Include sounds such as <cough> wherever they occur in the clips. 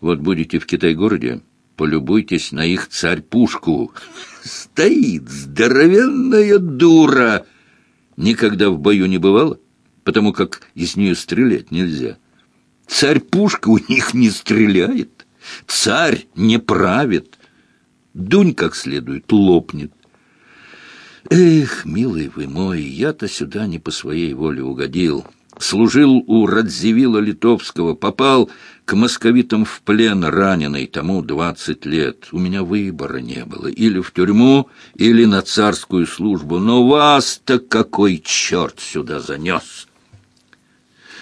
Вот будете в Китай-городе, полюбуйтесь на их царь-пушку. Стоит здоровенная дура. Никогда в бою не бывало, потому как из нее стрелять нельзя. Царь-пушка у них не стреляет, царь не правит. Дунь как следует лопнет. Эх, милый вы мой, я-то сюда не по своей воле угодил. Служил у Радзивилла Литовского, попал к московитам в плен раненый, тому двадцать лет. У меня выбора не было, или в тюрьму, или на царскую службу. Но вас-то какой черт сюда занес!»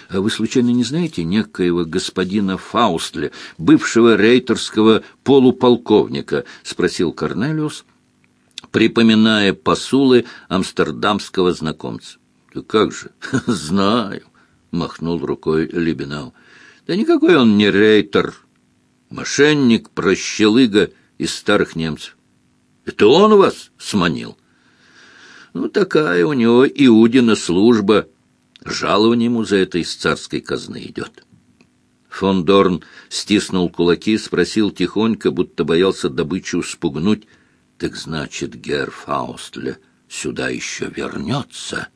А вы случайно не знаете некоего господина Фаустля, бывшего рейтерского полуполковника? — спросил Корнелиус, припоминая посулы амстердамского знакомца. — как же, <laughs> знаю, — махнул рукой Лебенау. — Да никакой он не рейтер, мошенник, прощелыга из старых немцев. Это он вас сманил? Ну, такая у него Иудина служба — Жалование ему за это из царской казны идет. Фон Дорн стиснул кулаки, спросил тихонько, будто боялся добычу спугнуть. «Так значит, Герр Фаустле сюда еще вернется?»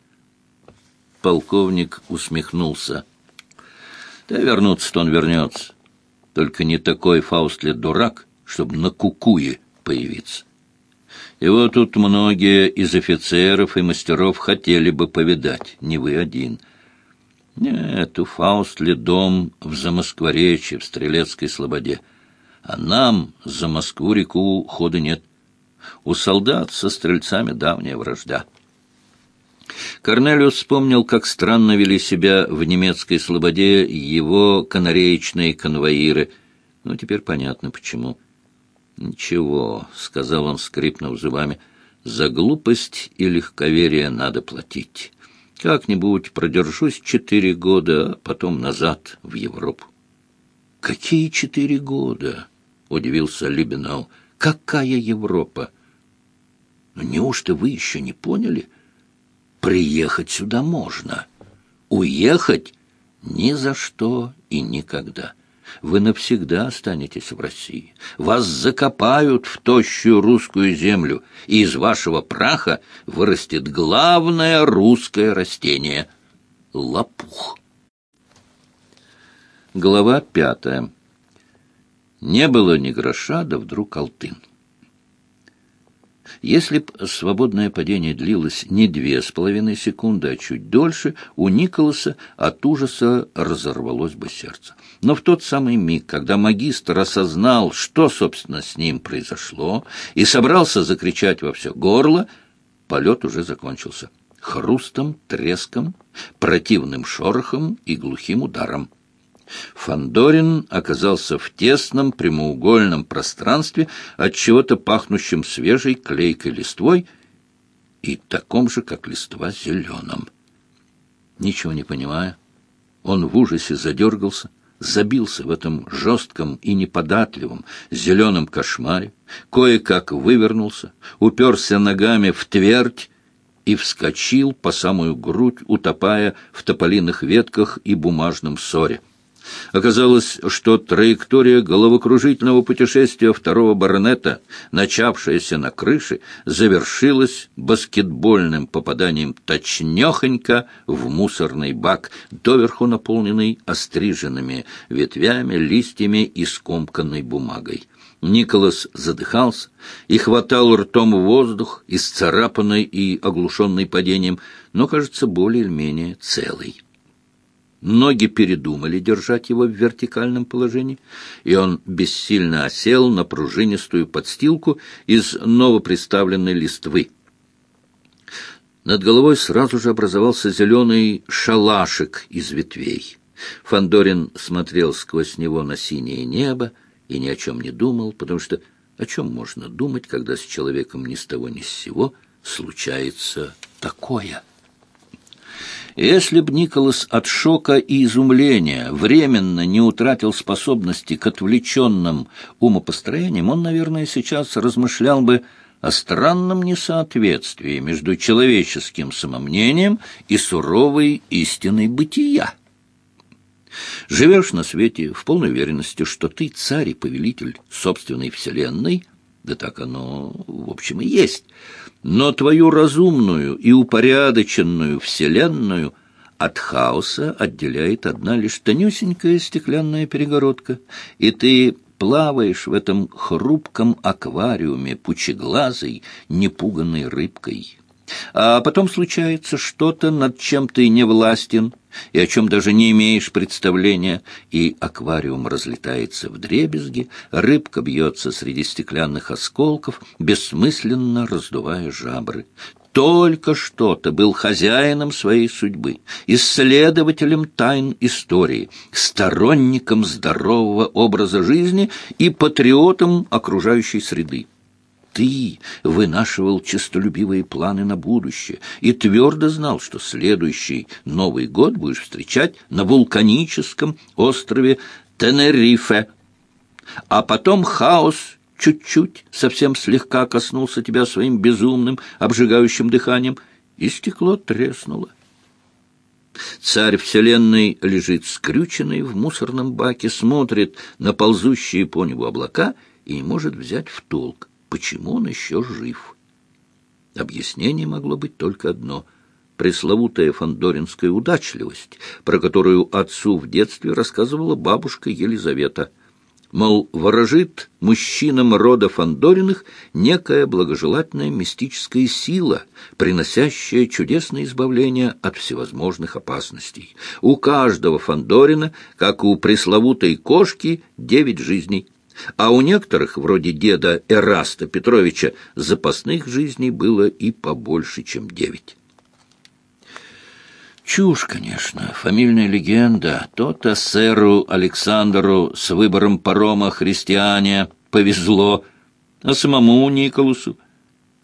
Полковник усмехнулся. «Да вернуться-то он вернется. Только не такой Фаустле дурак, чтобы на кукуе появиться. Его тут многие из офицеров и мастеров хотели бы повидать, не вы один. Нет, у Фаустли дом в Замоскворечье, в Стрелецкой Слободе. А нам за Москву-реку хода нет. У солдат со стрельцами давняя вражда. Корнелиус вспомнил, как странно вели себя в немецкой слободе его канареечные конвоиры. Ну, теперь понятно, почему. «Ничего», — сказал он, скрипнув зубами, — «за глупость и легковерие надо платить. Как-нибудь продержусь четыре года, а потом назад в Европу». «Какие четыре года?» — удивился Либенау. «Какая Европа?» «Ну, неужто вы еще не поняли? Приехать сюда можно. Уехать ни за что и никогда» вы навсегда останетесь в России. Вас закопают в тощую русскую землю, и из вашего праха вырастет главное русское растение — лопух. Глава пятая. Не было ни гроша, да вдруг алтын. Если б свободное падение длилось не две с половиной секунды, а чуть дольше, у Николаса от ужаса разорвалось бы сердце. Но в тот самый миг, когда магистр осознал, что, собственно, с ним произошло, и собрался закричать во все горло, полет уже закончился. Хрустом, треском, противным шорохом и глухим ударом. Фандорин оказался в тесном прямоугольном пространстве, от чего-то пахнущем свежей клейкой листвой и таком же, как листва, зеленым. Ничего не понимая, он в ужасе задергался, забился в этом жестком и неподатливом зеленом кошмаре, кое-как вывернулся, уперся ногами в твердь и вскочил по самую грудь, утопая в тополиных ветках и бумажном ссоре. Оказалось, что траектория головокружительного путешествия второго баронета, начавшаяся на крыше, завершилась баскетбольным попаданием точнёхонько в мусорный бак, доверху наполненный остриженными ветвями, листьями и скомканной бумагой. Николас задыхался и хватал ртом воздух, исцарапанный и оглушенный падением, но, кажется, более или менее целый. Ноги передумали держать его в вертикальном положении, и он бессильно осел на пружинистую подстилку из новоприставленной листвы. Над головой сразу же образовался зеленый шалашик из ветвей. Фандорин смотрел сквозь него на синее небо и ни о чем не думал, потому что о чем можно думать, когда с человеком ни с того ни с сего случается такое? Если б Николас от шока и изумления временно не утратил способности к отвлеченным умопостроениям, он, наверное, сейчас размышлял бы о странном несоответствии между человеческим самомнением и суровой истиной бытия. Живешь на свете в полной уверенности, что ты царь и повелитель собственной вселенной, да так оно, в общем, и есть, но твою разумную и упорядоченную вселенную от хаоса отделяет одна лишь тонюсенькая стеклянная перегородка, и ты плаваешь в этом хрупком аквариуме пучеглазой, непуганной рыбкой. А потом случается что-то, над чем ты не властен, и о чем даже не имеешь представления, и аквариум разлетается в дребезги, рыбка бьется среди стеклянных осколков, бессмысленно раздувая жабры. Только что ты был хозяином своей судьбы, исследователем тайн истории, сторонником здорового образа жизни и патриотом окружающей среды ты вынашивал честолюбивые планы на будущее и твердо знал, что следующий Новый год будешь встречать на вулканическом острове Тенерифе. А потом хаос чуть-чуть, совсем слегка коснулся тебя своим безумным, обжигающим дыханием, и стекло треснуло. Царь Вселенной лежит скрюченный в мусорном баке, смотрит на ползущие по небу облака и не может взять в толк почему он еще жив. Объяснение могло быть только одно — пресловутая фандоринская удачливость, про которую отцу в детстве рассказывала бабушка Елизавета. Мол, ворожит мужчинам рода Фандориных некая благожелательная мистическая сила, приносящая чудесное избавление от всевозможных опасностей. У каждого Фандорина, как у пресловутой кошки, девять жизней — а у некоторых, вроде деда Эраста Петровича, запасных жизней было и побольше, чем девять. Чушь, конечно, фамильная легенда. То-то сэру Александру с выбором парома христиане повезло, а самому Николасу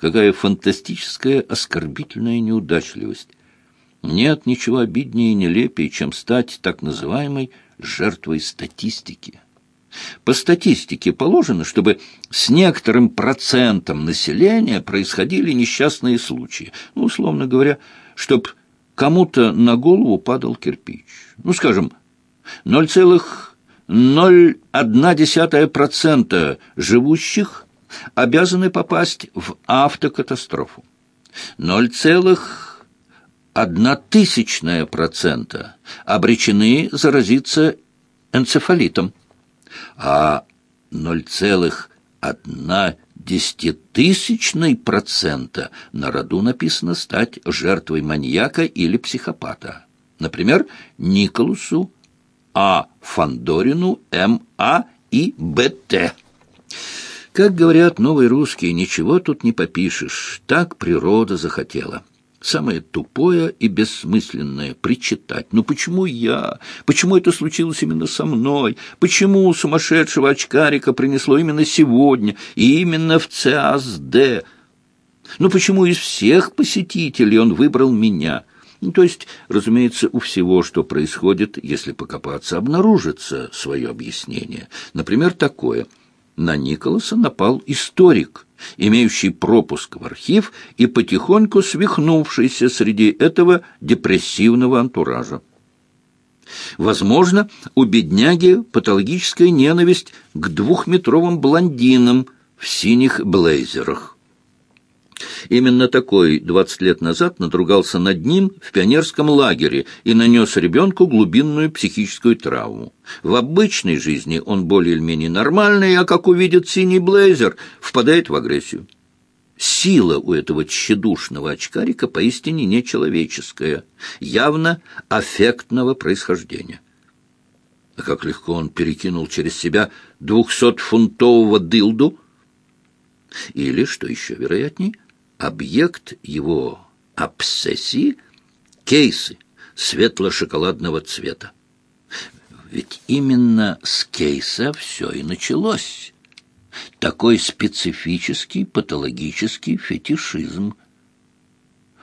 какая фантастическая оскорбительная неудачливость. Нет ничего обиднее и нелепее, чем стать так называемой жертвой статистики. По статистике положено, чтобы с некоторым процентом населения происходили несчастные случаи. Ну, условно говоря, чтобы кому-то на голову падал кирпич. Ну, скажем, 0,01% живущих обязаны попасть в автокатастрофу. 0,01% обречены заразиться энцефалитом а 0,1 десятитысячной процента на роду написано стать жертвой маньяка или психопата. Например, Николусу А. Фандорину М.А. и Б.Т. Как говорят новые русские, ничего тут не попишешь, так природа захотела. Самое тупое и бессмысленное — причитать. Ну почему я? Почему это случилось именно со мной? Почему сумасшедшего очкарика принесло именно сегодня и именно в ЦАСД? Ну почему из всех посетителей он выбрал меня? Ну, то есть, разумеется, у всего, что происходит, если покопаться, обнаружится свое объяснение. Например, такое. На Николаса напал историк — имеющий пропуск в архив и потихоньку свихнувшийся среди этого депрессивного антуража. Возможно, у бедняги патологическая ненависть к двухметровым блондинам в синих блейзерах. Именно такой двадцать лет назад надругался над ним в пионерском лагере и нанес ребенку глубинную психическую травму. В обычной жизни он более или менее нормальный, а как увидит синий блейзер, впадает в агрессию. Сила у этого тщедушного очкарика поистине нечеловеческая, явно аффектного происхождения. А как легко он перекинул через себя двухсотфунтового дылду, или, что еще вероятней, объект его обсессии — кейсы светло-шоколадного цвета. Ведь именно с кейса все и началось. Такой специфический патологический фетишизм.